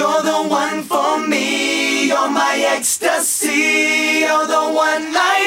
You're the one for me, you're my ecstasy, you're the one I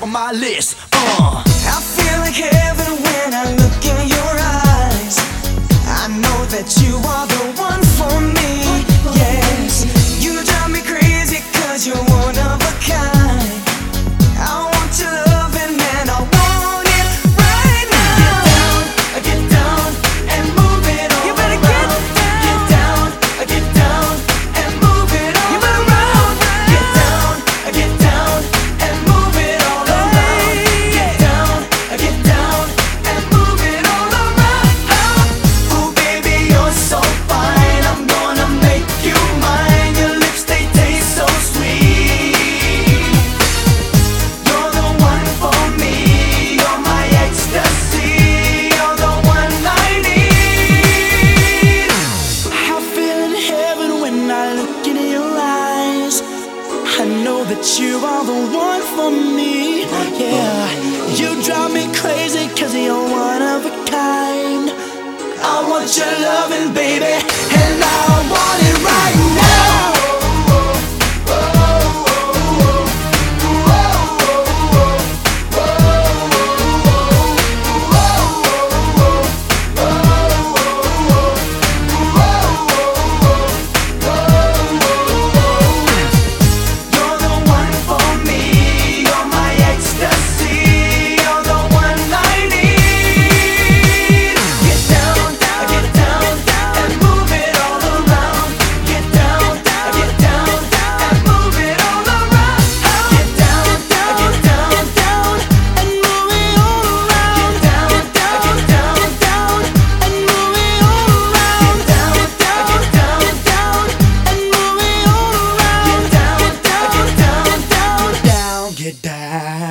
top of my list. Uh. I feel like heaven when I look in your eyes. I know that you are. are the one for me. Yeah, you drive me crazy, cause you're one of a kind. I want your loving, baby. die.